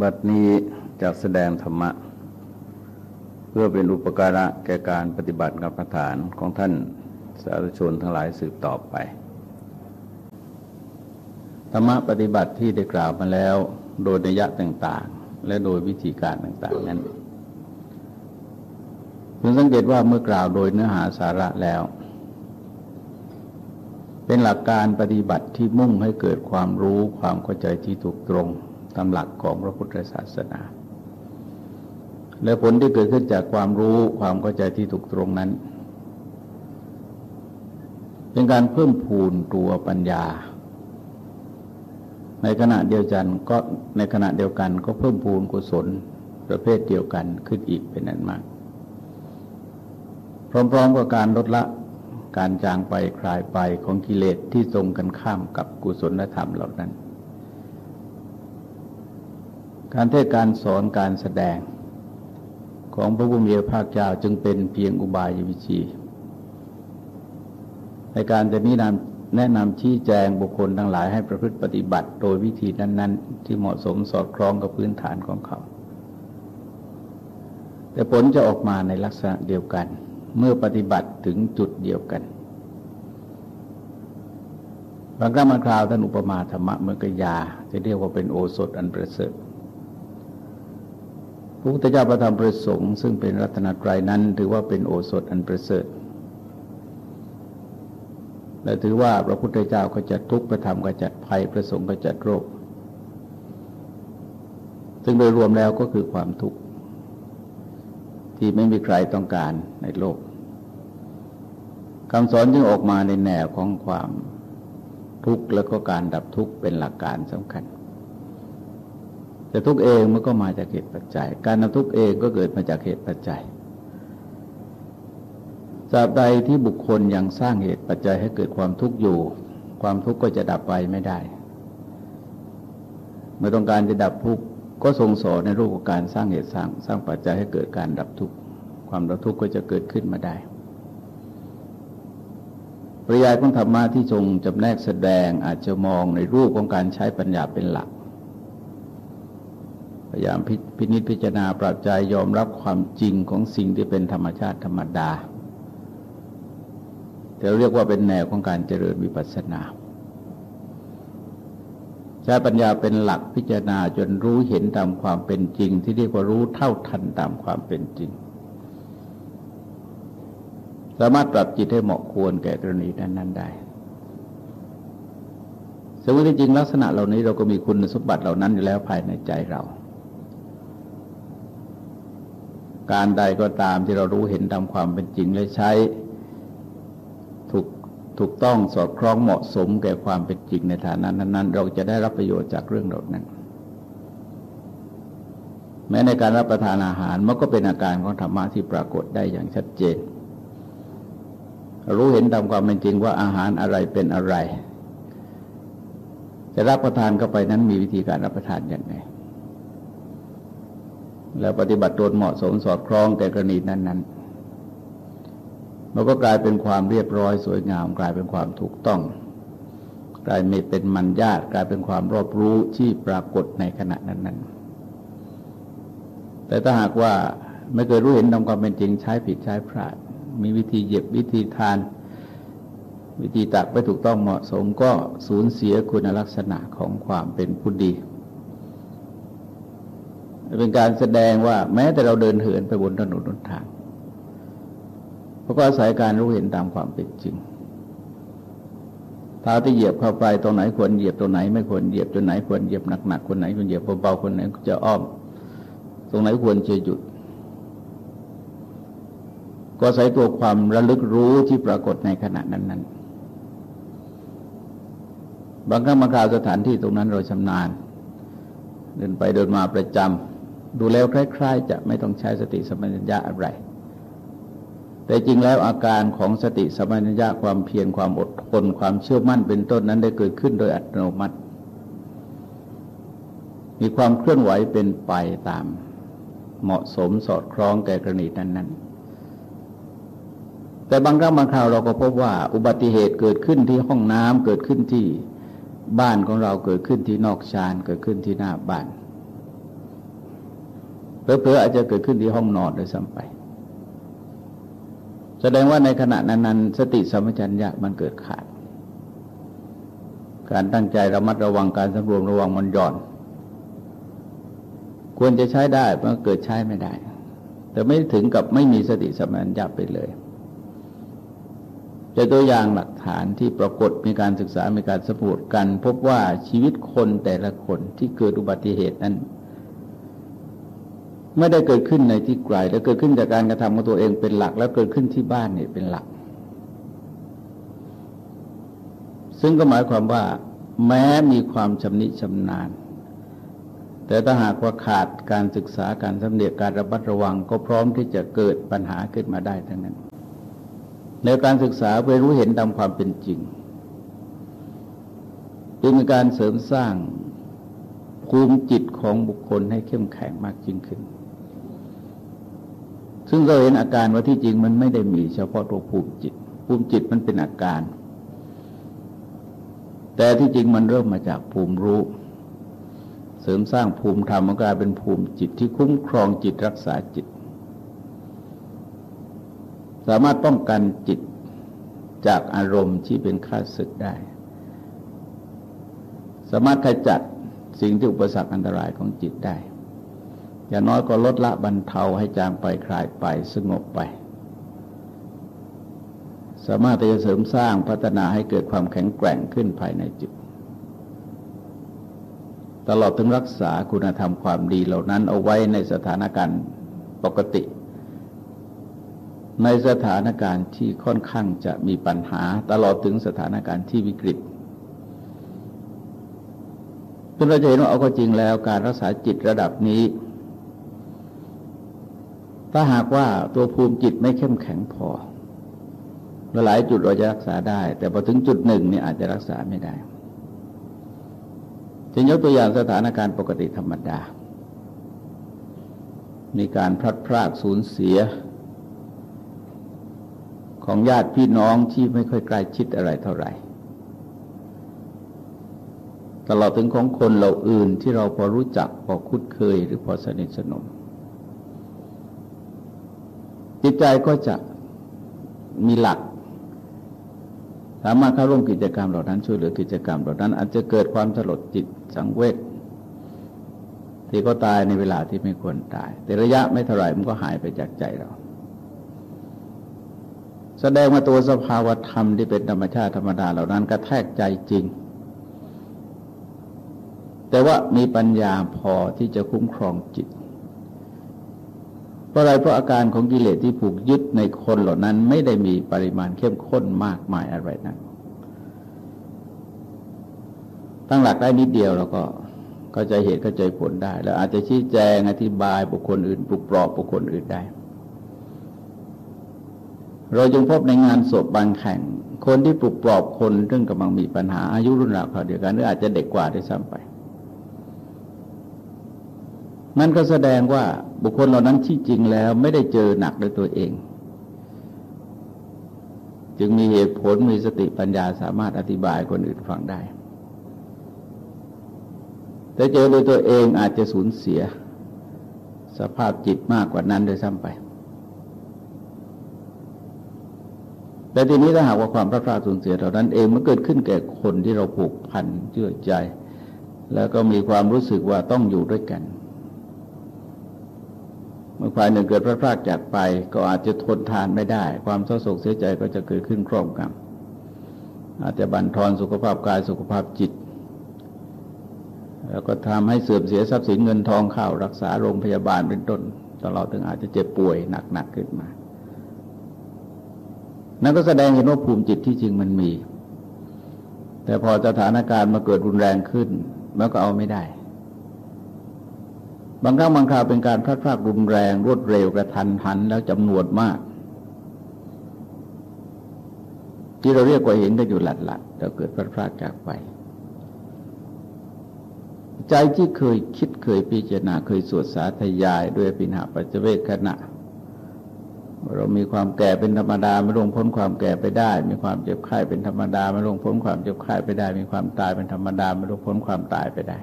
บัดนี้จะแสดงธรรมะ เพื่อเป็นอุปการะแก่การปฏิบัติกรรมฐานของท่านสาธุชนทั้งหลายสืบต่อไป ธรรมะปฏิบัติที่ได้กล่าวมาแล้ว โดยนยะต่างๆ และโดยวิธีการต่างๆนั้นคุณสังเกตว่าเมื่อกล่าวโดยเนื้อหาสาระแล้ว เป็นหลักการปฏิบัติที่มุ่งให้เกิดความรู้ความเข้าใจที่ถูกตรง ตามหลักของพระพุทธศาสนา และผลที่เกิดขึ้นจากความรู้ความเข้าใจที่ถูกตรงนั้น เป็นการเพิ่มพูนตัวปัญญา ในขณะเดียวกันก็ในขณะเดียวกันก็เพิ่มพูนกุศลประเภทเดียวกันขึ้นอีกเป็นนั้นมาก พร้อมๆกับการลดละการจางไปคลายไปของกิเลสที่ตรงกันข้ามกับกุศลธรรมเหล่านั้น การเทศการสอนการแสดงของพระบุญเยภาคเจ้าจึงเป็นเพียงอุบายวิชีในการจะนี้นำแนะนำชี้แจงบุคคลทั้งหลายให้ประพฤติปฏิบัติ โดยวิธีนั้น ๆ ที่เหมาะสมสอดคล้องกับพื้นฐานของเขา แต่ผลจะออกมาในลักษณะเดียวกัน เมื่อปฏิบัติถึงจุดเดียวกันบางครั้งบางคราวท่านอุปมาธรรมะเมื่อกยาจะเรียกว่าเป็นโอสถอันประเสริฐ ระพุทธเจ้าประธรรมประสงค์ซึ่งเป็นรัตนตรัยนั้น ถือว่าเป็นโอสถอันประเสริฐและถือว่าพระพุทธเจ้าก็จะทุกข์ประธรรมก็จัดภัยประสงค์ก็จัดโรค ซึ่งโดยรวมแล้วก็คือความทุกข์ที่ไม่มีใครต้องการในโลกคำสอนจึงออกมาในแนวของความทุกข์แล้วก็การดับทุกข์เป็นหลักการสำคัญ แต่ทุกเองมันก็มาจากเหตุปัจจัย การนำทุกเองก็เกิดมาจากเหตุปัจจัยตราบใดที่บุคคลยังสร้างเหตุปัจจัยให้เกิดความทุกข์อยู่ ความทุกข์ก็จะดับไปไม่ได้ เมื่อต้องการจะดับทุกข์ก็ทรงสอนในรูปของการสร้างเหตุสร้างสร้างปัจจัยให้เกิดการดับทุกข์ความดับทุกข์ก็จะเกิดขึ้นมาได้ปริยายของธรรมะที่ทรงจำแนกแสดงอาจจะมองในรูปของการใช้ปัญญาเป็นหลัก พยายามพินิจพิจารณาปรับใจยอมรับความจริงของสิ่งที่เป็นธรรมชาติธรรมดาแต่เรียกว่าเป็นแนวของการเจริญวิปัสสนา ใช้ปัญญาเป็นหลักพิจารณาจนรู้เห็นตามความเป็นจริง ที่เรียกว่ารู้เท่าทันตามความเป็นจริง สามารถปรับจิตให้เหมาะควรแก่กรณีนั้นๆได้สมมติจริงลักษณะเหล่านี้เราก็มีคุณสมบัติเหล่านั้นอยู่แล้วภายในใจเรา การใดก็ตามที่เรารู้เห็นตามความเป็นจริงและใช้ถูกถูกต้องสอดคล้องเหมาะสมแก่ความเป็นจริงในฐานะนั้น ๆ เราจะได้รับประโยชน์จากเรื่องเหล่านั้น แม้ในการรับประทานอาหารมันก็เป็นอาการของธรรมะที่ปรากฏได้อย่างชัดเจน รู้เห็นตามความเป็นจริงว่าอาหารอะไรเป็นอะไรจะรับประทานเข้าไปนั้นมีวิธีการรับประทานอย่างไร แล้วปฏิบัติตนเหมาะสมสอดคล้องแก่กรณีนั้นๆมันก็กลายเป็นความเรียบร้อยสวยงาม กลายเป็นความถูกต้อง กลายไม่เป็นมันญาติกลายเป็นความรอบรู้ที่ปรากฏในขณะนั้นๆ แต่ถ้าหากว่าไม่เคยรู้เห็นตามความเป็นจริงใช้ผิดใช้พลาด มีวิธีเย็บวิธีทาน วิธีตักไม่ถูกต้องเหมาะสมก็สูญเสียคุณลักษณะของความเป็นผู้ดี เป็นการแสดงว่าแม้แต่เราเดินเหินไปบนถนนบนทางเพราะก็อาศัยการรู้เห็นตามความเป็นจริงเท้าที่เหยียบเข้าไปตรงไหนควรเหยียบตรงไหนไม่ควรเหยียบตรงไหนควรเหยียบหนักๆคนไหนควรเหยียบเบาๆคนไหนจะอ้อม ตรงไหนควรจะหยุด ก็ใส่ตัวความระลึกรู้ที่ปรากฏในขณะนั้นๆบางครั้งบางคราวสถานที่ตรงนั้นเราชำนาญ เดินไปเดินมาประจำ ดูแล้วคล้ายๆ จะไม่ต้องใช้สติสมัญญะอะไร แต่จริงแล้วอาการของสติสมัญญะความเพียรความอดทนความเชื่อมั่นเป็นต้นนั้นได้เกิดขึ้นโดยอัตโนมัติ มีความเคลื่อนไหวเป็นไปตาม เหมาะสมสอดคล้องแก่กรณีนั้นๆแต่บางครั้งบางคราวเราก็พบว่าอุบัติเหตุเกิดขึ้นที่ห้องน้ำเกิดขึ้นที่บ้านของเราเกิดขึ้นที่นอกชานเกิดขึ้นที่หน้าบ้าน เพอเพออาจจะเกิดขึ้นที่ห้องนอนโดยซ้ำไป แสดงว่าในขณะนั้นๆสติสัมปชัญญะมันเกิดขาด การตั้งใจระมัดระวังการสำรวมระวังมันหย่อน ควรจะใช้ได้มันเกิดใช้ไม่ได้ แต่ไม่ถึงกับไม่มีสติสัมปชัญญะไปเลยแต่ตัวอย่างหลักฐานที่ปรากฏมีการศึกษามีการสำรวจกัน พบว่าชีวิตคนแต่ละคนที่เกิดอุบัติเหตุนั้น ไม่ได้เกิดขึ้นในที่ไกลและเกิดขึ้นจากการกระทำของตัวเองเป็นหลัก แล้วเกิดขึ้นที่บ้านเนี่ยเป็นหลัก ซึ่งก็หมายความว่า แม้มีความชำนิชำนาญ แต่ถ้าหากว่าขาดการศึกษาการสำเนียกการระมัดระวังก็พร้อมที่จะเกิดปัญหาขึ้นมาได้ทั้งนั้น ในการศึกษาไปรู้เห็นตามความเป็นจริงจึงมีการเสริมสร้างภูมิจิตของบุคคลให้เข้มแข็งมากยิ่งขึ้น ซึ่งเราเห็นอาการว่าที่จริงมันไม่ได้มีเฉพาะตัวภูมิจิต ภูมิจิตมันเป็นอาการ แต่ที่จริงมันเริ่มมาจากภูมิรู้ เสริมสร้างภูมิธรรมกลายเป็นภูมิจิตที่คุ้มครองจิตรักษาจิต สามารถป้องกันจิตจากอารมณ์ที่เป็นข้าศึกได้ สามารถขจัดสิ่งที่อุปสรรคอันตรายของจิตได้ อย่างน้อยก็ลดละบรรเทาให้จางไปคลายไปสงบไป สามารถจะเสริมสร้างพัฒนาให้เกิดความแข็งแกร่งขึ้นภายในจิต ตลอดถึงรักษาคุณธรรมความดีเหล่านั้นเอาไว้ในสถานการณ์ปกติ ในสถานการณ์ที่ค่อนข้างจะมีปัญหาตลอดถึงสถานการณ์ที่วิกฤตจนเราจะเห็นว่าเอาก็จริงแล้วการรักษาจิตระดับนี้ ถ้าหากว่าตัวภูมิจิตไม่เข้มแข็งพอหลายจุดเราจะรักษาได้ แต่พอถึงจุดหนึ่งนี่อาจจะรักษาไม่ได้จะยกตัวอย่างสถานการณ์ปกติธรรมดา มีการพลัดพรากสูญเสีย ของญาติพี่น้องที่ไม่ค่อยใกล้ชิดอะไรเท่าไหร่ ตลอดถึงของคนเราอื่นที่เราพอรู้จักพอคุ้นเคยหรือพอสนิทสนม จิตใจก็จะมีหลัก สามารถเข้าร่วมกิจกรรมเหล่านั้นช่วยเหลือกิจกรรมเหล่านั้น อาจจะเกิดความสลดจิตสังเวชที่ก็ตายในเวลาที่ไม่ควรตาย แต่ระยะไม่เท่าไหร่มันก็หายไปจากใจเรา แสดงมาตัวสภาวธรรมที่เป็นธรรมชาติธรรมดาเหล่านั้นกระแทกใจจริง แต่ว่ามีปัญญาพอที่จะคุ้มครองจิต เพราะอะไรเพราะอาการของกิเลสที่ผูกยึดในคนเหล่านั้น ไม่ได้มีปริมาณเข้มข้นมากมายอะไรนักตั้งหลักได้นิดเดียวเราก็เข้าใจเหตุเข้าใจผลได้ แล้วอาจจะชี้แจงอธิบายบุคคลอื่นปลุกปลอบบุคคลอื่นได้ เราจึงพบในงานศพบางแข่ง คนที่ปลุกปลอบคนเรื่องกำลังมีปัญหาอายุรุ่นราวคราวเดียวกันหรืออาจจะเด็กกว่าด้วยซ้ำไป นั่นก็แสดงว่าบุคคลเหล่านั้นที่จริงแล้วไม่ได้เจอหนักด้วยตัวเอง จึงมีเหตุผลมีสติปัญญาสามารถอธิบายคนอื่นฟังได้ แต่เจอโดยตัวเองอาจจะสูญเสีย สภาพจิตมากกว่านั้นโดยซ้ำไป แต่ทีนี้ถ้าหากว่าความพลาดพลาดสูญเสียเหล่านั้นเองมันเกิดขึ้นแก่คนที่เราผูกพันเชื่อใจ แล้วก็มีความรู้สึกว่าต้องอยู่ด้วยกัน เมื่อฝ่ายหนึ่งเกิดพลาดพลาดจากไป ก็อาจจะทนทานไม่ได้ ความเศร้าโศกเสียใจก็จะเกิดขึ้นครอบงำอาจจะบั่นทอนสุขภาพกายสุขภาพจิต แล้วก็ทำให้เสื่อมเสียทรัพย์สินเงินทองข้าวรักษาโรงพยาบาลเป็นต้นตลอดถึงอาจจะเจ็บป่วยหนักๆขึ้นมา นั่นก็แสดงเห็นว่าภูมิจิตที่จริงมันมี แต่พอสถานการณ์มาเกิดรุนแรงขึ้นมันก็เอาไม่ได้ บางครั้งบางคราวเป็นการพลาดพลาดรุนแรง รวดเร็วกระทันหันแล้วจำนวนมาก ที่เราเรียกว่าเห็นกันอยู่หลัดหลัดแต่เกิดพลาดพลาดจากไป ใจที่เคยคิดเคยพิจารณาเคยสวดสาธยาย ด้วยปิณหาปัจเจเวคขณะเรามีความแก่เป็นธรรมดาไม่ลงพ้นความแก่ไปได้ มีความเจ็บไข้เป็นธรรมดาไม่ลงพ้นความเจ็บไข้ไปได้ มีความตายเป็นธรรมดาไม่ลงพ้นความตายไปได้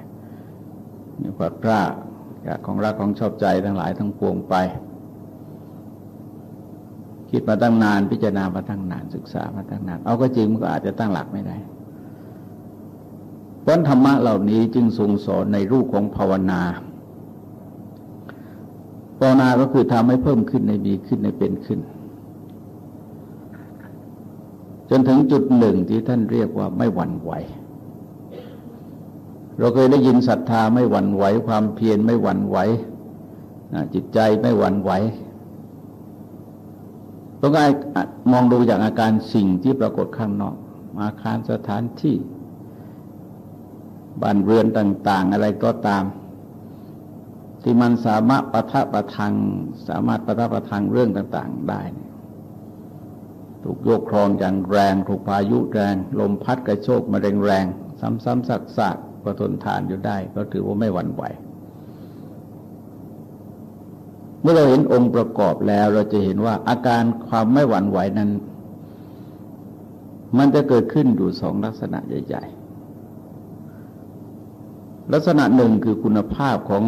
มีความกล้าอ ยากของรักของชอบใจทั้งหลายทั้งปวงไป คิดมาตั้งนานพิจารณามาตั้งนานศึกษามาตั้งนาน เอาก็จริงมันก็อาจจะตั้งหลักไม่ได้เพราะธรรมะเหล่านี้จึงทรงสอนในรูปของภาวนาภาวนาก็คือทำให้เพิ่มขึ้นในมีขึ้นในเป็นขึ้น จนถึงจุดหนึ่งที่ท่านเรียกว่าไม่หวั่นไหว เราเคยได้ยินศรัทธาไม่หวั่นไหว ความเพียรไม่หวั่นไหวจิตใจไม่หวั่นไหวต้องการมองดูอย่างอาการสิ่งที่ปรากฏข้างนอก อาคารสถานที่บ้านเรือนต่าง ๆ อะไรก็ตาม ที่มันสามารถประทับประทัง สามารถประทับประทังเรื่องต่าง ๆ ได้ถูกโยกครองอย่างแรง ถูกพายุแรง ลมพัดกระโชกมาแรงๆซ้ำๆซักๆ ก็ทนทานอยู่ได้ ก็ถือว่าไม่หวั่นไหว เมื่อเราเห็นองค์ประกอบแล้วเราจะเห็นว่าอาการความไม่หวั่นไหวนั้น มันจะเกิดขึ้นอยู่สองลักษณะใหญ่ ๆ ลักษณะหนึ่งคือคุณภาพของ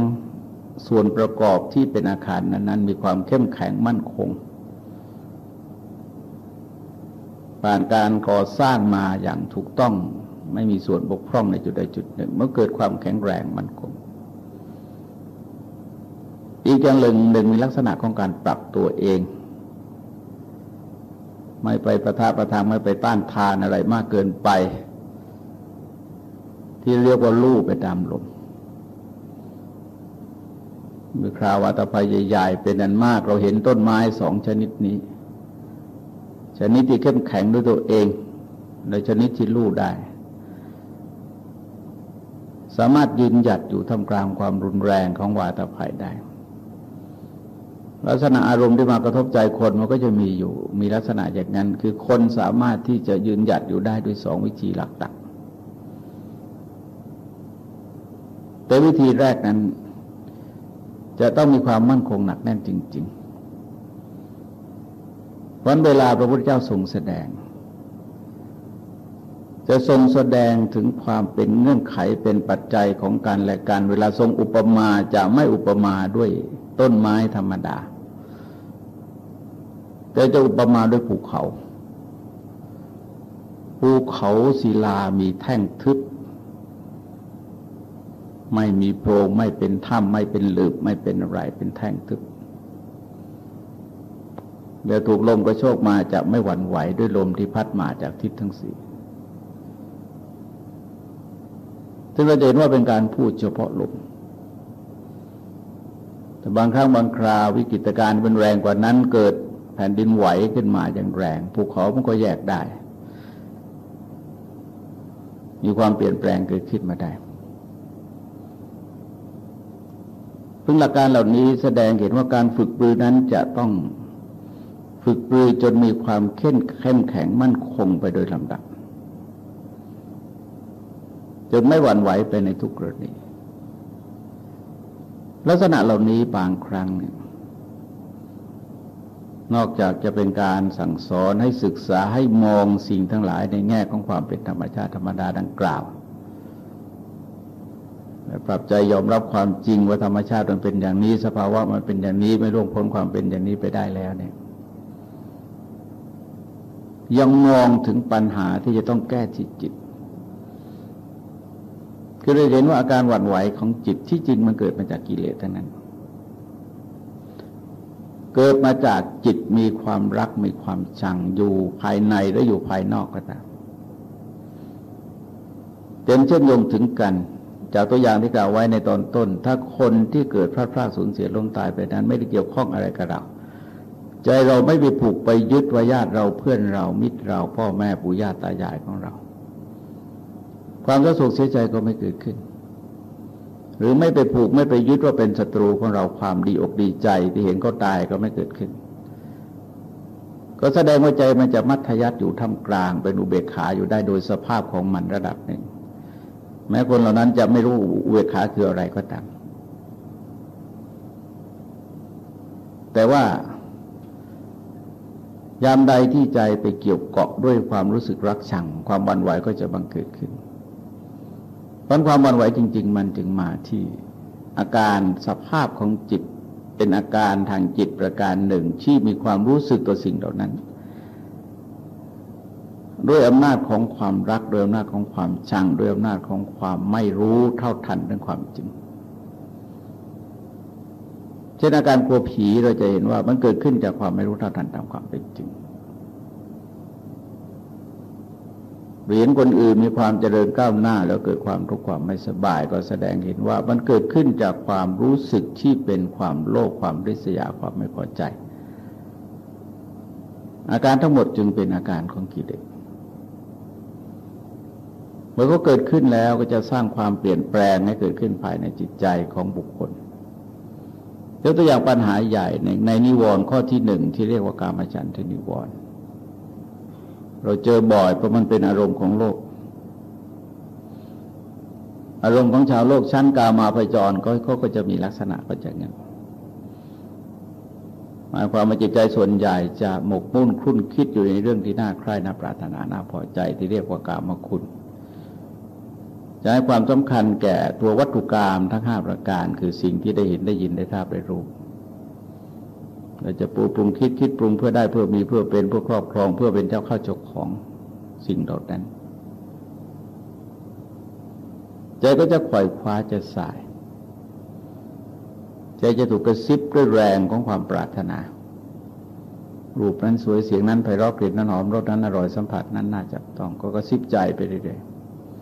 ส่วนประกอบที่เป็นอาคารนั้นๆ มีความเข้มแข็งมั่นคง ผ่านการก่อสร้างมาอย่างถูกต้อง ไม่มีส่วนบกพร่องในจุดใดจุดหนึ่ง เมื่อเกิดความแข็งแรงมั่นคงอีกอย่างหนึ่งหนึ่งมีลักษณะของการปรับตัวเอง ไม่ไปประทะประทางไม่ไปต้านทานอะไรมากเกินไป ที่เรียกว่าลู่ไปตามลมเมื่อคราววัตภัยใหญ่ๆ เป็นอันมาก เราเห็นต้นไม้สองชนิดนี้ ชนิดที่เข้มแข็งด้วยตัวเองและชนิดที่ลู่ได้ สามารถยืนหยัดอยู่ท่ามกลางความรุนแรงของวาตภัยได้ ลักษณะอารมณ์ที่มากระทบใจคนมันก็จะมีอยู่มีลักษณะอย่างนั้น คือคนสามารถที่จะยืนหยัดอยู่ได้ด้วยสองวิธีหลักๆแต่วิธีแรกนั้น จะต้องมีความมั่นคงหนักแน่นจริง ๆ วันเวลาพระพุทธเจ้าทรงแสดง จะทรงแสดงถึงความเป็นเงื่อนไขเป็นปัจจัยของการและการเวลาทรงอุปมาจะไม่อุปมาด้วยต้นไม้ธรรมดา แต่จะอุปมาด้วยภูเขา ภูเขาศิลามีแท่งทึบ ไม่มีโพรงไม่เป็นถ้ำไม่เป็นหลืบไม่เป็นอะไรเป็นแท่งทึบเดี๋ยวถูกลมกระโชกมาจะไม่หวั่นไหวด้วยลมที่พัดมาจากทิศทั้งสี่ ซึ่งเราเห็นว่าเป็นการพูดเฉพาะลมแต่บางครั้งบางคราววิกฤตการณ์เป็นแรงกว่านั้นเกิดแผ่นดินไหวขึ้นมาอย่างแรงภูเขามันก็แยกได้ มีความเปลี่ยนแปลงเกิดขึ้นมาได้ซึ่งหลักการเหล่านี้แสดงเห็นว่าการฝึกปรือนั้นจะต้องฝึกปรือจนมีความเข้มแข็งมั่นคงไปโดยลำดับ จนไม่หวั่นไหวไปในทุกกรณี ลักษณะเหล่านี้บางครั้งเนี่ยนอกจากจะเป็นการสั่งสอนให้ศึกษาให้มองสิ่งทั้งหลายในแง่ของความเป็นธรรมชาติธรรมดาดังกล่าวปรับใจยอมรับความจริงว่าธรรมชาติมันเป็นอย่างนี้ สภาวะมันเป็นอย่างนี้ไม่ล่วงพ้นความเป็นอย่างนี้ไปได้แล้วเนี่ย ยังมองถึงปัญหาที่จะต้องแก้จิตจิต คือเราเห็นว่าอาการหวั่นไหวของจิตที่จริงมันเกิดมาจากกิเลสทั้งนั้น เกิดมาจากจิตมีความรักมีความชังอยู่ภายในและอยู่ภายนอกก็ตามเป็นเชื่อมโยงถึงกัน จากตัวอย่างที่กล่าวไว้ในตอนต้น ถ้าคนที่เกิดพลาดพลาดสูญเสียล้มตายไปนั้น ไม่ได้เกี่ยวข้องอะไรกับเราใจเราไม่ไปผูกไปยึดว่าญาติเราเพื่อนเรามิตรเราพ่อแม่ปู่ย่าตายายของเรา ความกระสุกเสียใจก็ไม่เกิดขึ้น หรือไม่ไปผูกไม่ไปยึดว่าเป็นศัตรูของเราความดีอกดีใจที่เห็นเขาตายก็ไม่เกิดขึ้น ก็แสดงว่าใจมันจะมัธยัติอยู่ท่ามกลาง เป็นอุเบกขาอยู่ได้โดยสภาพของมันระดับหนึ่ง แม้คนเหล่านั้นจะไม่รู้อุเวขาคืออะไรก็ตามแต่ว่ายามใดที่ใจไปเกี่ยวเกาะด้วยความรู้สึกรักชัง ความบันไหวก็จะบังเกิดขึ้น เพราะความบันไหวจริง ๆ มันจึงมาที่อาการสภาพของจิตเป็นอาการทางจิตประการหนึ่งที่มีความรู้สึกต่อสิ่งเหล่านั้น ด้วยอำนาจของความรักด้วยอำนาจของความชังด้วยอำนาจของความไม่รู้เท่าทันเรื่องความจริงเช่นอาการกลัวผีเราจะเห็นว่ามันเกิดขึ้นจากความไม่รู้เท่าทันตามความเป็นจริง เหรียญคนอื่นมีความเจริญก้าวหน้า แล้วเกิดความทุกข์ความไม่สบาย ก็แสดงเห็นว่ามันเกิดขึ้นจากความรู้สึกที่เป็นความโลภความริษยาความไม่พอใจ อาการทั้งหมดจึงเป็นอาการของกิเลสเมื่อก็เกิดขึ้นแล้วก็จะสร้างความเปลี่ยนแปลงให้เกิดขึ้นภายในจิตใจของบุคคลยกตัวอย่างปัญหาใหญ่ในในนิวรณ์ข้อที่หนึ่งที่เรียกว่าการมฉันทนิวรณ์ เราเจอบ่อยเพราะมันเป็นอารมณ์ของโลก อารมณ์ของชาวโลกชั้นกามาพจรก็เขาก็จะมีลักษณะก็จะงั้นหมายความว่าจิตใจส่วนใหญ่จะหมกมุ่นคุ้นคิดอยู่ในเรื่องที่น่าใคร่น่าปรารถนาน่าพอใจที่เรียกว่ากามคุณจะให้ความสำคัญแก่ตัววัตถุกรรมทั้งห้าประการ คือสิ่งที่ได้เห็นได้ยินได้ทราบได้รู้ เราจะปูปรุงคิดคิดปรุงเพื่อได้เพื่อมีเพื่อเป็นเพื่อครอบครอง เพื่อเป็นเจ้าข้าเจ้าของสิ่งเหล่านั้นใจก็จะขวอยคว้าจะสาย ใจจะถูกกระซิบด้วยแรงของความปรารถนา รูปนั้นสวยเสียงนั้นไพเราะกลิ่นนั้นหอมรสนั้นอร่อยสัมผัสนั้นน่าจับต้องก็กระซิบใจไปเรื่อย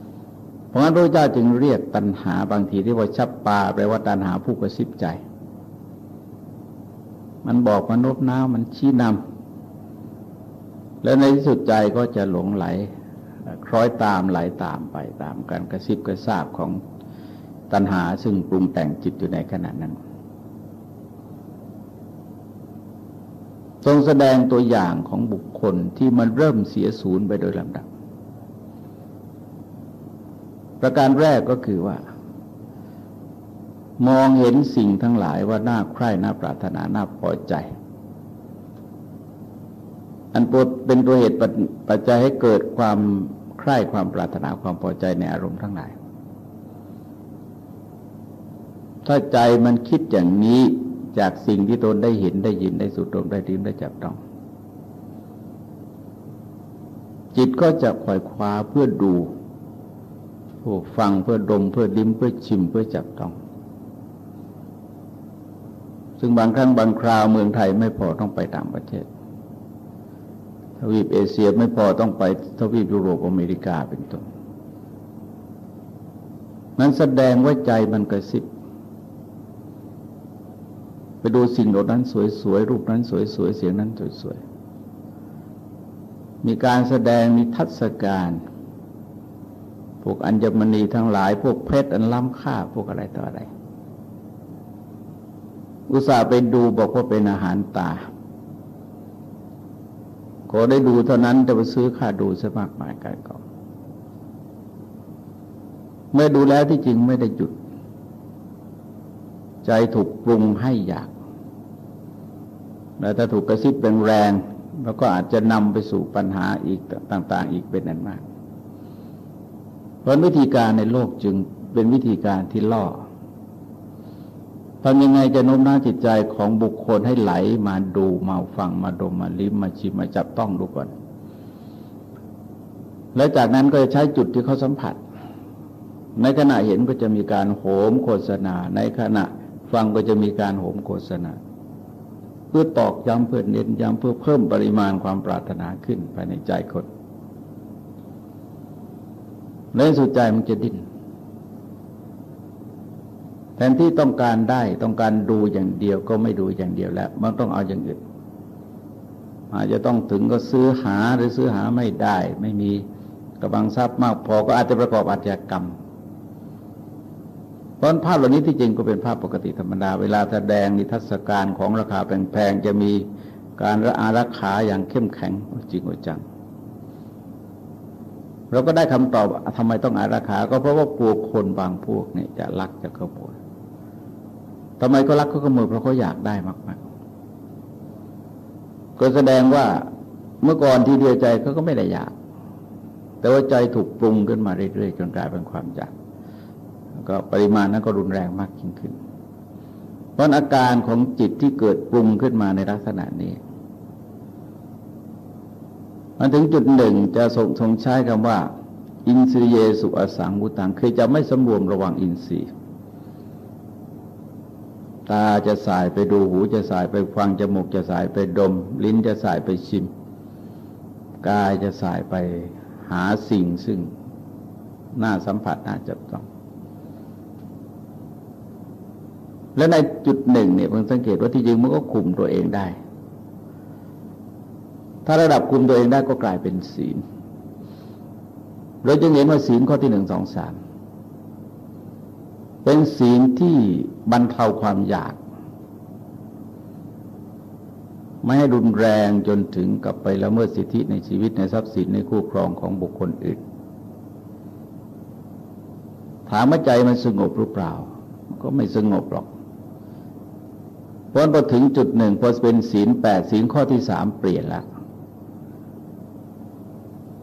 ๆเพราะงั้นพระเจ้าจึงเรียกตัณหาบางทีที่ว่าชับปาแปลว่าตัณหาผู้กระซิบใจ มันบอกมันนบน้าวมันชี้นำแล้วในที่สุดใจก็จะหลงไหล คล้อยตามไหลตามไปตามการกระซิบกระซาบของตัณหาซึ่งปรุงแต่งจิตอยู่ในขณะนั้น ทรงแสดงตัวอย่างของบุคคลที่มันเริ่มเสียศูนย์ไปโดยลำดับ ประการแรกก็คือว่า มองเห็นสิ่งทั้งหลายว่าน่าใคร่น่าปรารถนาน่าพอใจ อันเป็นตัวเหตุปัจจัยให้เกิดความใคร่ความปรารถนาความพอใจในอารมณ์ทั้งหลาย ถ้าใจมันคิดอย่างนี้จากสิ่งที่ตนได้เห็นได้ยินได้สูดดมได้ดิ้มได้จับต้อง จิตก็จะคอยคว้าเพื่อดูเพื่อฟังเพื่อดมเพื่อดิ้มเพื่อชิมเพื่อจับต้อง ซึ่งบางครั้งบางคราวเมืองไทยไม่พอต้องไปต่างประเทศ ทวีปเอเชียไม่พอต้องไปทวีปยุโรปอเมริกาเป็นต้นนั้นแสดงว่าใจมันกระสิบไปดูสิ่งเหล่านั้นสวยๆ รูปนั้นสวยๆ เสียงนั้นสวยๆ มีการแสดงมีทัศการพวกอัญมณีทั้งหลาย พวกเพชรอันล้ำค่า พวกอะไรต่ออะไร อุตส่าห์ไปดูบอกว่าเป็นอาหารตา ขอได้ดูเท่านั้นจะไปซื้อค่าดูซะมากมายกันก่อนเมื่อดูแล้วที่จริงไม่ได้หยุด ใจถูกปรุงให้อยาก แล้วถ้าถูกกระซิบเป็นแรงแล้วก็อาจจะนำไปสู่ปัญหาอีกต่าง ๆ อีกเป็นอันมาก เพราะวิธีการในโลกจึงเป็นวิธีการที่ล่อ ทำยังไงจะโน้มน้าวจิตใจของบุคคลให้ไหลมาดูมาฟังมาดมมาลิ้มมาชิมมาจับต้องดูก่อน แล้วจากนั้นก็จะใช้จุดที่เขาสัมผัส ในขณะเห็นก็จะมีการโหมโฆษณา ในขณะฟังก็จะมีการโหมโฆษณา เพื่อตอกย้ำเพื่อเน้นย้ำเพื่อเพิ่มปริมาณความปรารถนาขึ้นภายในใจคนในสุดใจมันจะดิ้น ทนที่ต้องการได้ต้องการดูอย่างเดียวก็ไม่ดูอย่างเดียวแล้ว มันต้องเอาอย่างอื่นอาจจะต้องถึงก็ซื้อหาหรือซื้อหาไม่ได้ ไม่มีกำลังทรัพย์มากพอก็อาจจะประกอบอาชญากรรมเพราะภาพเหล่านี้ที่จริงก็เป็นภาพปกติธรรมดา เวลาแสดงนิทรรศการของราคาแพงๆจะมีการระอารักขาอย่างเข้มแข็งจริงจังเราก็ได้คำตอบทำไมต้องอาราคาก็เพราะว่ากลัวคนบางพวกเนี่ยจะลักจะขโมย ทำไมก็รักก็ขโมยเพราะเขาอยากได้มากๆก็แสดงว่าเมื่อก่อนที่เดียวใจเขาก็ไม่ได้อยาก แต่ว่าใจถูกปรุงขึ้นมาเรื่อยๆจนกลายเป็นความอยากก็ปริมาณนั้นก็รุนแรงมากยิ่งขึ้น เพราะอาการของจิตที่เกิดปรุงขึ้นมาในลักษณะนี้มันถึงจุดหนึ่งจะทรงทรงใช้คำว่า อินทรียสุอสังวุตังคือจะไม่สมรวมระวังอินทรีย์ ตาจะสายไปดูหูจะสายไปฟังจมูกจะสายไปดม ลิ้นจะสายไปชิม กายจะสายไปหาสิ่งซึ่งน่าสัมผัสน่าจับต้อง และในจุดหนึ่งเนี่ยเพิ่งสังเกตว่าที่จริงมันก็คุมตัวเองได้ ถ้าระดับคุมตัวเองได้ก็กลายเป็นศีลเราจะเห็นว่าศีลข้อที่หนึ่งสองสาม เป็นศีลที่บรรเทาความอยาก ไม่ให้รุนแรงจนถึงกับไปละเมิดสิทธิในชีวิตในทรัพย์สินในคู่ครองของบุคคลอื่น ถามว่าใจมันสงบหรือเปล่า ก็ไม่สงบหรอกเพราะพอถึงจุดหนึ่งพอเป็นศีลแปดศีลข้อที่สามเปลี่ยนล้ว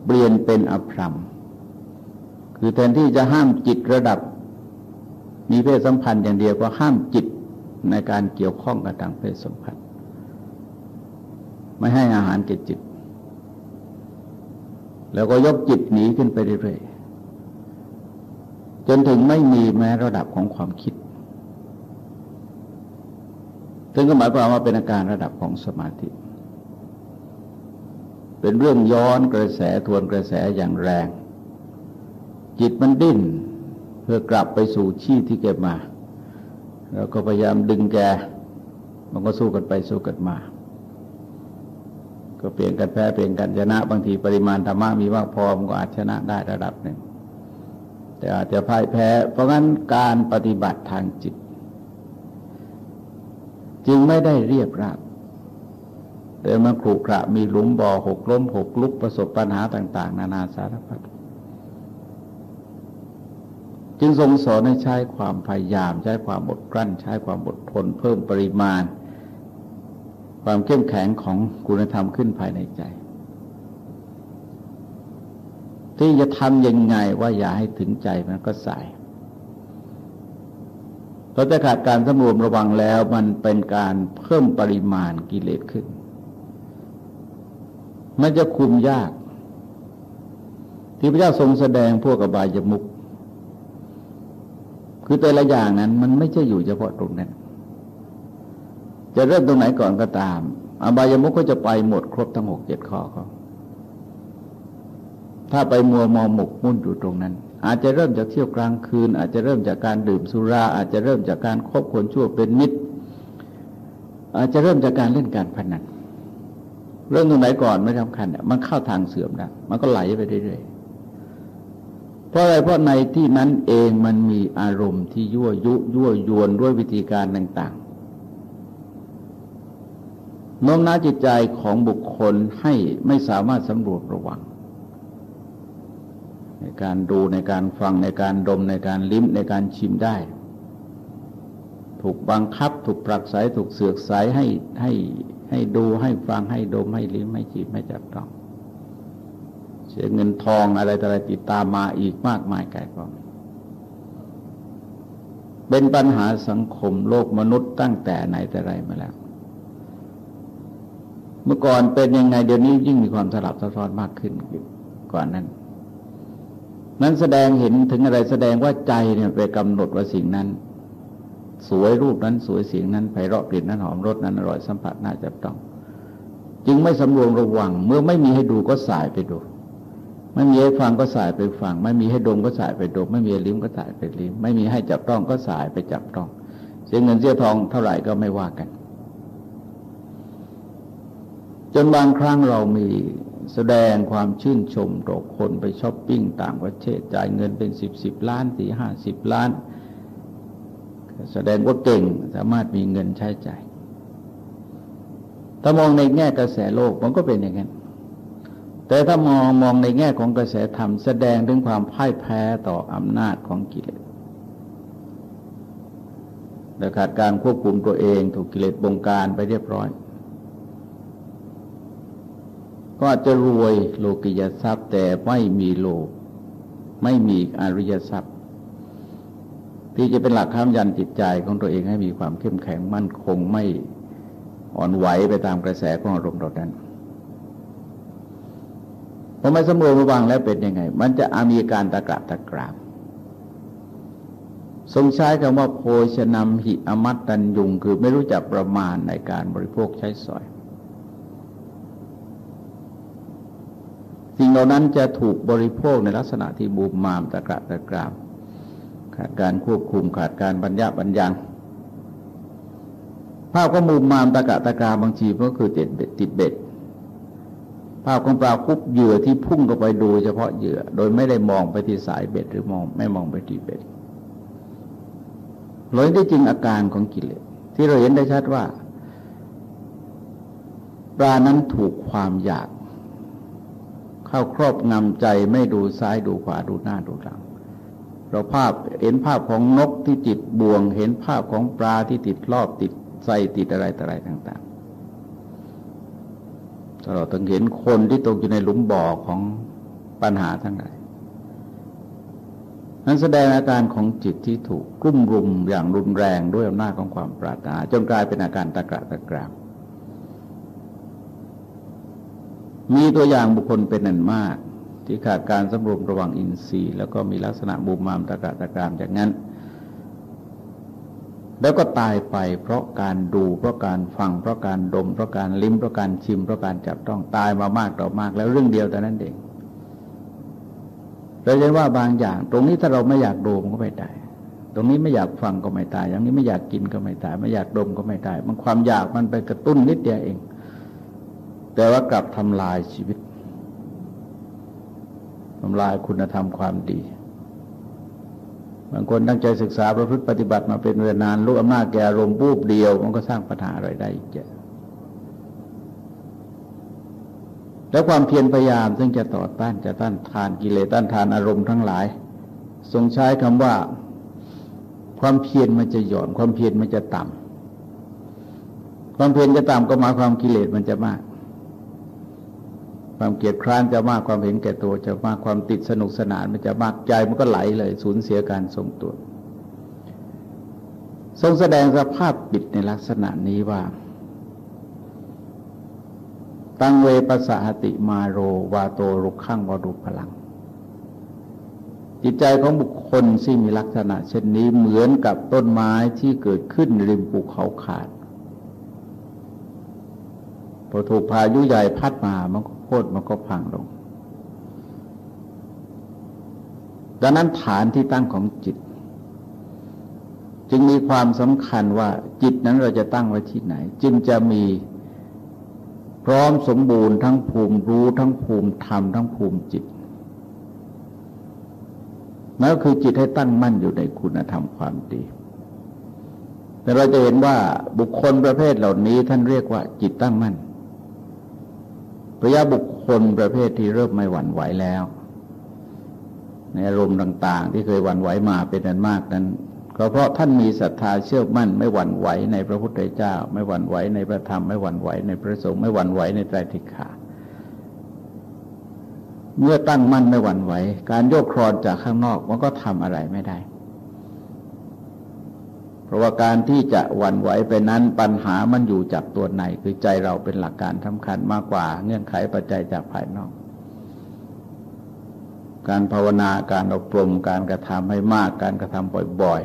เปลี่ยนเป็นอภรรมคือแทนที่จะห้ามจิตระดับ มีเพศสัมพันธ์อย่างเดียวก็ห้ามจิตในการเกี่ยวข้องกับทางเพศสัมพันธ์ ไม่ให้อาหารแก่จิต แล้วก็ยกจิตหนีขึ้นไปเรื่อยๆจนถึงไม่มีแม้ระดับของความคิดซึ่งก็หมายความว่าเป็นอาการระดับของสมาธิ เป็นเรื่องย้อนกระแสทวนกระแสอย่างแรง จิตมันดิ้น เพื่อกลับไปสู่ชีที่เก็บมา แล้วก็พยายามดึงแก มันก็สู้กันไปสู้กันมา ก็เปลี่ยนกันแพ้เปลี่ยนกันชนะ บางทีปริมาณธรรมะมีมากพอมันก็อาจชนะได้ระดับหนึ่ง แต่อาจจะพ่ายแพ้ เพราะงั้นการปฏิบัติทางจิต จึงไม่ได้เรียบราบแต่มันขรุขระมีหลุมบ่อหกล้มหกลุกประสบปัญหาต่าง ๆ นานาสารพัด จึงทรงสอนให้ใช้ความพยายาม ใช้ความอดกลั้น ใช้ความอดทน เพิ่มปริมาณ ความเข้มแข็งของคุณธรรมขึ้นภายในใจ ที่จะทำยังไงว่าอย่าให้ถึงใจมันก็สายเราจะขาดการสำรวมระวังแล้วมันเป็นการเพิ่มปริมาณกิเลสขึ้น มันจะคุมยาก ที่พระเจ้าทรงแสดงพวกอบายมุก คือแต่ละอย่างนั้นมันไม่ใช่อยู่เฉพาะตรงนั้น จะเริ่มตรงไหนก่อนก็ตาม อบายมุกก็จะไปหมดครบทั้งหกเจ็ดข้อเขาถ้าไปมัวมองหมกมุ่นอยู่ตรงนั้น อาจจะเริ่มจากเที่ยวกลางคืน อาจจะเริ่มจากการดื่มสุรา อาจจะเริ่มจากการคบคนชั่วเป็นมิตร อาจจะเริ่มจากการเล่นการพนันเรื่องตรงไหนก่อนไม่สำคัญเนี่ยมันเข้าทางเสื่อมนะมันก็ไหลไปเรื่อยๆ เพราะอะไรเพราะในที่นั้นเองมันมีอารมณ์ที่ยั่วยุยั่วยวนด้วยวิธีการต่างๆโน้มน้าวจิตใจของบุคคลให้ไม่สามารถสำรวจระวัง ในการดูในการฟังในการดมในการลิ้มในการชิมได้ ถูกบังคับถูกปรักไสถูกเสือกใสให้ให้ให้ดูให้ฟังให้ดมให้ลิ้มให้จีบให้จับต้อง เสียเงินทองอะไรต่ออะไรติดตามมาอีกมากมายไกลกองเป็นปัญหาสังคมโลกมนุษย์ตั้งแต่ไหนแต่ไรมาแล้ว เมื่อก่อนเป็นยังไงเดี๋ยวนี้ยิ่งมีความสลับซับซ้อนมากขึ้นก่อนนั้น นั้นแสดงเห็นถึงอะไรแสดงว่าใจเนี่ยไปกำหนดว่าสิ่งนั้น สวยรูปนั้นสวยเสียงนั้นไพเราะกลิ่นนั้นหอมรสนั้นอร่อยสัมผัสน่าจับต้อง จึงไม่สำรวมระวัง เมื่อไม่มีให้ดูก็สายไปดู ไม่มีให้ฟังก็สายไปฟัง ไม่มีให้ดมก็สายไปดม ไม่มีลิ้มก็สายไปลิ้ม ไม่มีให้จับต้องก็สายไปจับต้องเสียเงินเสียทองเท่าไหร่ก็ไม่ว่ากัน จนบางครั้งเรามีแสดงความชื่นชมต่อคนไปช้อปปิ้งต่างประเทศจ่ายเงินเป็นสิบสิบล้านสี่ห้าสิบล้าน แสดงว่าเก่งสามารถมีเงินใช้ใจ่ายถ้ามองในแง่กระแสโลกมันก็เป็นอย่างนั้น แต่ถ้ามองมองในแง่ของกระแสธรรมแสดงถึงความพ่ายแพ้ต่ออำนาจของกิเลสและขาดการควบคุมตัวเองถูกกิเลสบงการไปเรียบร้อย ก็จะรวยโลกิยทรัพย์แต่ไม่มีโลกไม่มีอริยทรัพย์ ที่จะเป็นหลักค้ำยันจิตใจของตัวเองให้มีความเข้มแข็งมั่นคงไม่อ่อนไหวไปตามกระแสของอารมณ์เรานั้น พอไม่สำรวมระวังแล้วเป็นยังไง มันจะอามีการตะกระตะกรามทรงใช้คำว่าโภชนำหิอมัตตัญยุง คือไม่รู้จักประมาณในการบริโภคใช้สอย สิ่งเหล่านั้นจะถูกบริโภคในลักษณะที่บูมมามตะกระตะกราม ขาดการควบคุมขาดการบัญญัติบัญญังภาพก็มูมมามตะกะตะกราบางทีก็คือติดเบ็ดติดเบ็ด พของปลาคุบเหยื่อที่พุ่งเข้าไปดูเฉพาะเหยื่อ โดยไม่ได้มองไปที่สายเบ็ดหรือมองไม่มองไปที่เบ็ดเลยที่จริงอาการของกิเลสที่เราเห็นได้ชัดว่า ปลานั้นถูกความอยาก เข้าครอบงำใจไม่ดูซ้ายดูขวาดูหน้าดูหลังเราภาพเห็นภาพของนกที่ติดบ่วง เห็นภาพของปลาที่ติดรอบติดใส่ติดอะไรต่ออะไรต่าง ตลอดถึงเห็นคนที่ตกอยู่ในหลุมบ่อของปัญหาทั้งหลายนั้นแสดงอาการของจิตที่ถูกกลุ่มรุมอย่างรุนแรงด้วยอำนาจของความปรารถนาจนกลายเป็นอาการตะกระตะกรามมีตัวอย่างบุคคลเป็นนันมาก ที่ขาดการสำรวมระวังอินทรีย์ แล้วก็มีลักษณะบุมมามตะกระตะกรามอย่างนั้น แล้วก็ตายไปเพราะการดูเพราะการฟังเพราะการดม เพราะการลิ้มเพราะการชิมเพราะการจับต้องตายมามากต่อมาก แล้วเรื่องเดียวแต่นั้นเองเราจะว่าบางอย่าง ตรงนี้ถ้าเราไม่อยากดูมันก็ไม่ตายตรงนี้ไม่อยากฟังก็ไม่ตาย อย่างนี้ไม่อยากกินก็ไม่ตาย ไม่อยากดมก็ไม่ตาย มันความอยากมันไปกระตุ้นนิดเดียวเอง แต่ว่ากลับทำลายชีวิตทำลายคุณธรรมความดี บางคนตั้งใจศึกษาประพฤติปฏิบัติมาเป็นเวลานานรู้อำนาจแก่ลมณ์บูบเดียว มันก็สร้างปัญหาอะไรได้อีกเยอะแล้วความเพียรพยายาม ซึ่งจะต่อต้านจะต้านทานกิเลสต้านทานอารมณ์ทั้งหลาย ทรงใช้คำว่า ความเพียรมันจะหย่อน ความเพียรมันจะต่ำความเพียรจะต่ำก็หมายความกิเลสมันจะมาก ความเกลียดคร้านจะมากความเห็นแก่ตัวจะมากความติดสนุกสนานมันจะมากใจมันก็ไหลเลยสูญเสียการทรงตัว ทรงแสดงสภาพปิดในลักษณะนี้ว่า ตั้งเวปสหติมาโรวาโตรุขังวรุพลัง จิตใจของบุคคลที่มีลักษณะ เช่นนี้เหมือนกับต้นไม้ที่เกิดขึ้นริมภูเขาขาดพอถูกพายุใหญ่พัดมามันก็ ค่นมันก็พังลง ดังนั้นฐานที่ตั้งของจิต จึงมีความสำคัญว่าจิตนั้นเราจะตั้งไว้ที่ไหน จึงจะมีพร้อมสมบูรณ์ทั้งภูมิรู้ทั้งภูมิธรรมทั้งภูมิจิตนั่นคือจิตให้ตั้งมั่นอยู่ในคุณธรรมความดี แต่เราจะเห็นว่าบุคคลประเภทเหล่านี้ท่านเรียกว่าจิตตั้งมั่น ระยาบุคคลประเภทที่เริ่มไม่หวั่นไหวแล้ว ในอารมณ์ต่าง ๆ ที่เคยหวั่นไหวมาเป็นอันมากนั้นก็เพราะท่านมีศรัทธาเชื่อมั่น ไม่หวั่นไหวในพระพุทธเจ้า ไม่หวั่นไหวในพระธรรมไม่หวั่นไหวในพระสงฆ์ไม่หวั่นไหวในไตรติขาเมื่อตั้งมั่นไม่หวั่นไหว การโยกครอนจากข้างนอกมันก็ทำอะไรไม่ได้ เพราะว่าการที่จะหวั่นไหวไปนั้นปัญหามันอยู่จากตัวในคือใจเราเป็นหลักการสำคัญมากกว่า เงื่อนไขปัจจัยจากภายนอก การภาวนาการอบรมการกระทำให้มากการกระทำบ่อย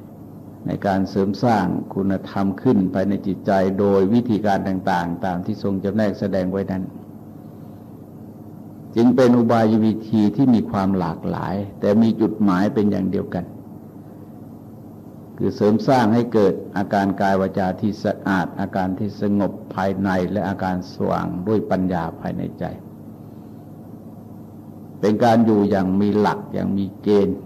ๆ ในการเสริมสร้างคุณธรรมขึ้นไปในจิตใจโดยวิธีการต่างๆ ตามที่ทรงจำแนกแสดงไว้นั้นจึงเป็นอุบายวิธีที่มีความหลากหลาย แต่มีจุดหมายเป็นอย่างเดียวกัน คือเสริมสร้างให้เกิดอาการกายวาจาที่สะอาด อาการที่สงบภายในและอาการสว่างด้วยปัญญาภายในใจ เป็นการอยู่อย่างมีหลักอย่างมีเกณฑ์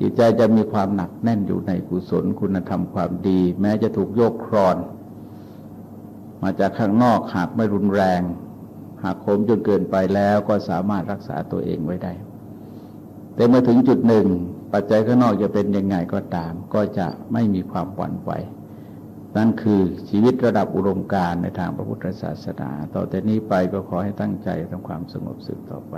จิตใจจะมีความหนักแน่นอยู่ในกุศลคุณธรรมความดี แม้จะถูกโยกครอน มาจากข้างนอกหากไม่รุนแรง หากโคมจนเกินไปแล้วก็สามารถรักษาตัวเองไว้ได้ แต่เมื่อถึงจุดหนึ่ง ปัจจัยข้างนอกจะเป็นยังไงก็ตาม ก็จะไม่มีความหวั่นไหวนั่นคือชีวิตระดับอุดมการในทางพระพุทธศาสนา ต่อแต่นี้ไปก็ขอให้ตั้งใจทำความสงบสุขต่อไป